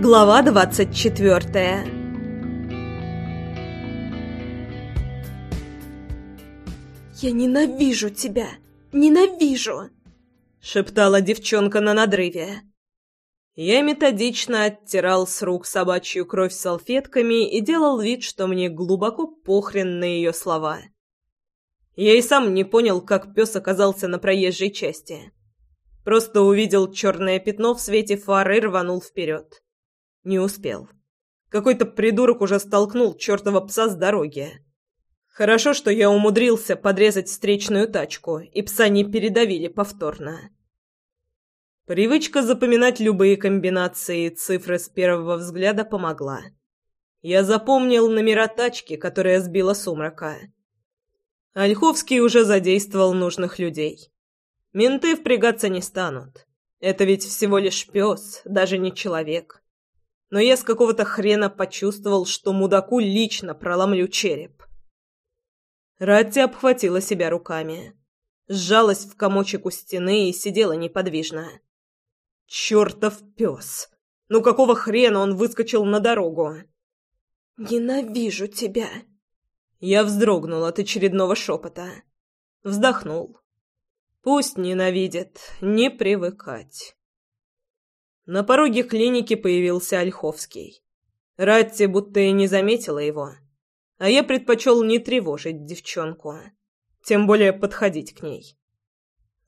Глава двадцать четвертая «Я ненавижу тебя! Ненавижу!» — шептала девчонка на надрыве. Я методично оттирал с рук собачью кровь салфетками и делал вид, что мне глубоко похрен на ее слова. Я и сам не понял, как пес оказался на проезжей части. Просто увидел черное пятно в свете фары и рванул вперед. Не успел. Какой-то придурок уже столкнул чертова пса с дороги. Хорошо, что я умудрился подрезать встречную тачку, и пса не передавили повторно. Привычка запоминать любые комбинации и цифры с первого взгляда помогла. Я запомнил номера тачки, которая сбила сумрака. Ольховский уже задействовал нужных людей. Менты впрягаться не станут. Это ведь всего лишь пес, даже не человек. Но я с какого-то хрена почувствовал, что мудаку лично проломлю череп. Ратти обхватила себя руками. Сжалась в комочек у стены и сидела неподвижно. «Чертов пес! Ну какого хрена он выскочил на дорогу?» «Ненавижу тебя!» Я вздрогнул от очередного шепота. Вздохнул. Пусть ненавидит, не привыкать. На пороге клиники появился Ольховский. Ратти будто и не заметила его. А я предпочел не тревожить девчонку. Тем более подходить к ней.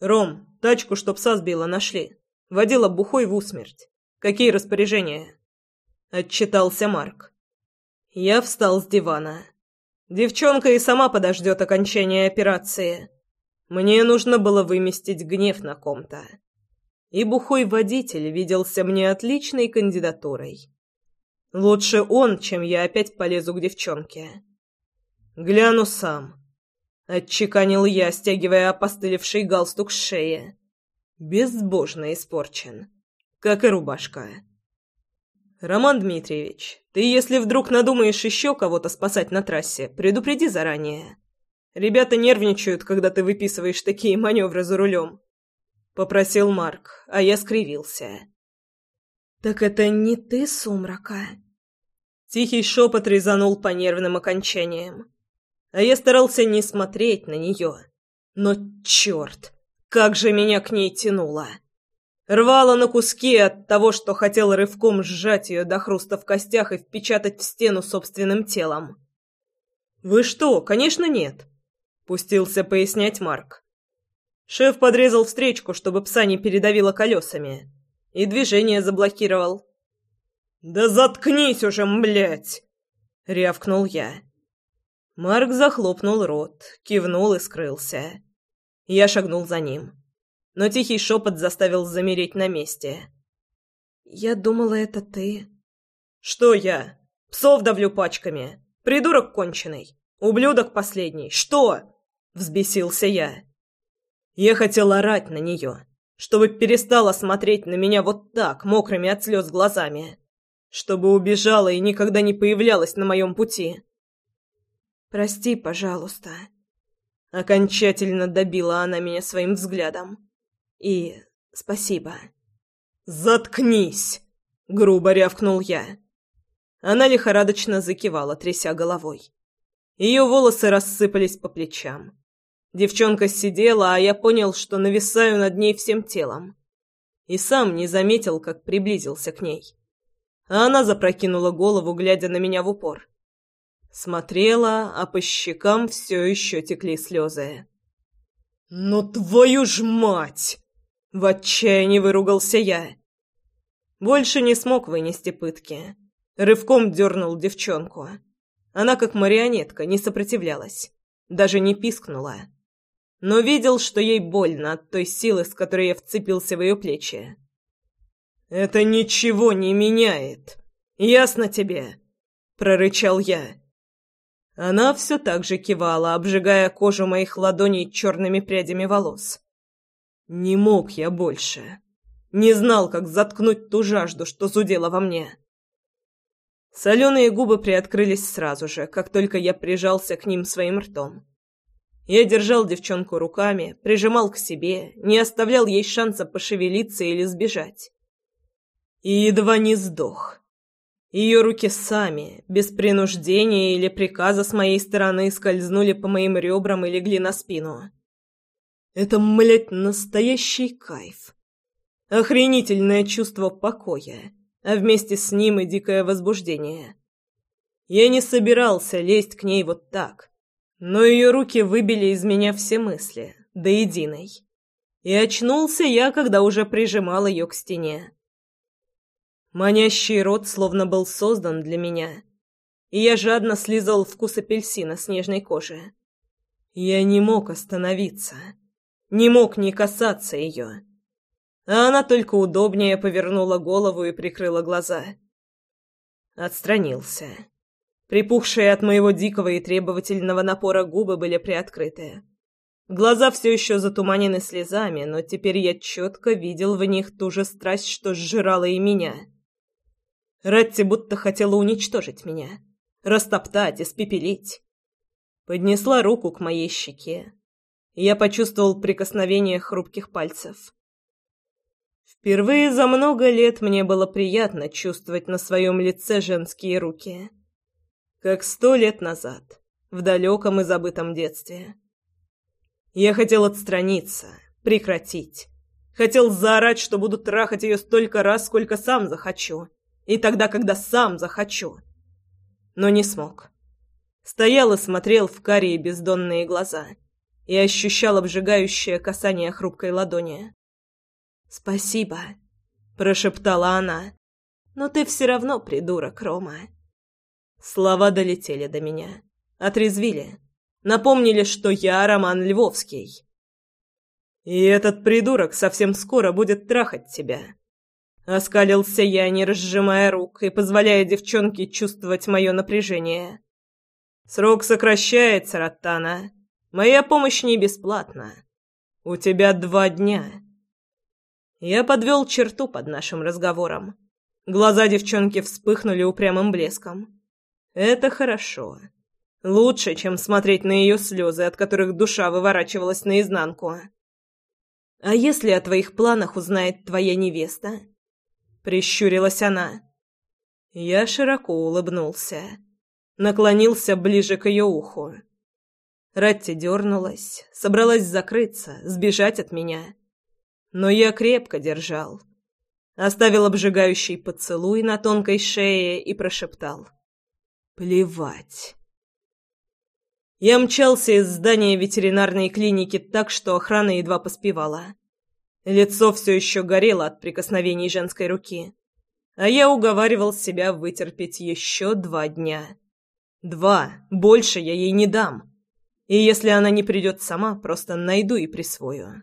«Ром, тачку, чтоб пса сбила, нашли. Водила бухой в усмерть. Какие распоряжения?» Отчитался Марк. Я встал с дивана. Девчонка и сама подождет окончания операции. Мне нужно было выместить гнев на ком-то. И бухой водитель виделся мне отличной кандидатурой. Лучше он, чем я опять полезу к девчонке. Гляну сам. Отчеканил я, стягивая опостылевший галстук с шеи. Безбожно испорчен. Как и рубашка. «Роман Дмитриевич, ты, если вдруг надумаешь еще кого-то спасать на трассе, предупреди заранее. Ребята нервничают, когда ты выписываешь такие маневры за рулем. Попросил Марк, а я скривился. «Так это не ты, Сумрака?» Тихий шепот резанул по нервным окончаниям. А я старался не смотреть на нее. Но черт, как же меня к ней тянуло! Рвало на куски от того, что хотел рывком сжать ее до хруста в костях и впечатать в стену собственным телом. «Вы что? Конечно, нет!» Пустился пояснять Марк. Шеф подрезал встречку, чтобы пса не передавило колесами. И движение заблокировал. «Да заткнись уже, млять!» — рявкнул я. Марк захлопнул рот, кивнул и скрылся. Я шагнул за ним. Но тихий шепот заставил замереть на месте. «Я думала, это ты». «Что я? Псов давлю пачками. Придурок конченый. Ублюдок последний. Что?» Взбесился я. Я хотел орать на нее, чтобы перестала смотреть на меня вот так, мокрыми от слез глазами. Чтобы убежала и никогда не появлялась на моем пути. «Прости, пожалуйста». Окончательно добила она меня своим взглядом. «И спасибо». «Заткнись!» — грубо рявкнул я. Она лихорадочно закивала, тряся головой. Ее волосы рассыпались по плечам. Девчонка сидела, а я понял, что нависаю над ней всем телом. И сам не заметил, как приблизился к ней. А она запрокинула голову, глядя на меня в упор. Смотрела, а по щекам все еще текли слезы. «Ну твою ж мать!» — в отчаянии выругался я. Больше не смог вынести пытки. Рывком дернул девчонку. Она, как марионетка, не сопротивлялась. Даже не пискнула но видел, что ей больно от той силы, с которой я вцепился в ее плечи. «Это ничего не меняет. Ясно тебе?» — прорычал я. Она все так же кивала, обжигая кожу моих ладоней черными прядями волос. Не мог я больше. Не знал, как заткнуть ту жажду, что зудела во мне. Соленые губы приоткрылись сразу же, как только я прижался к ним своим ртом. Я держал девчонку руками, прижимал к себе, не оставлял ей шанса пошевелиться или сбежать. И едва не сдох, Ее руки сами, без принуждения или приказа с моей стороны, скользнули по моим ребрам и легли на спину. Это, млять, настоящий кайф. Охренительное чувство покоя, а вместе с ним и дикое возбуждение. Я не собирался лезть к ней вот так, но ее руки выбили из меня все мысли, до единой. И очнулся я, когда уже прижимал ее к стене. Манящий рот словно был создан для меня, и я жадно слизал вкус апельсина с нежной кожи. Я не мог остановиться, не мог не касаться ее. А она только удобнее повернула голову и прикрыла глаза. Отстранился. Припухшие от моего дикого и требовательного напора губы были приоткрыты. Глаза все еще затуманены слезами, но теперь я четко видел в них ту же страсть, что сжирала и меня. Ратти будто хотела уничтожить меня, растоптать, испепелить. Поднесла руку к моей щеке. Я почувствовал прикосновение хрупких пальцев. Впервые за много лет мне было приятно чувствовать на своем лице женские руки. Как сто лет назад, в далеком и забытом детстве. Я хотел отстраниться, прекратить. Хотел заорать, что буду трахать ее столько раз, сколько сам захочу и тогда, когда сам захочу. Но не смог. Стоял и смотрел в карие бездонные глаза и ощущал обжигающее касание хрупкой ладони. «Спасибо», — прошептала она, — «но ты все равно придурок, Рома». Слова долетели до меня, отрезвили, напомнили, что я Роман Львовский. «И этот придурок совсем скоро будет трахать тебя», Оскалился я, не разжимая рук и позволяя девчонке чувствовать мое напряжение. «Срок сокращается, Раттана. Моя помощь не бесплатна. У тебя два дня». Я подвел черту под нашим разговором. Глаза девчонки вспыхнули упрямым блеском. «Это хорошо. Лучше, чем смотреть на ее слезы, от которых душа выворачивалась наизнанку. А если о твоих планах узнает твоя невеста?» прищурилась она. Я широко улыбнулся, наклонился ближе к ее уху. Ратти дернулась, собралась закрыться, сбежать от меня. Но я крепко держал. Оставил обжигающий поцелуй на тонкой шее и прошептал. «Плевать». Я мчался из здания ветеринарной клиники так, что охрана едва поспевала. Лицо все еще горело от прикосновений женской руки. А я уговаривал себя вытерпеть еще два дня. Два. Больше я ей не дам. И если она не придет сама, просто найду и присвою.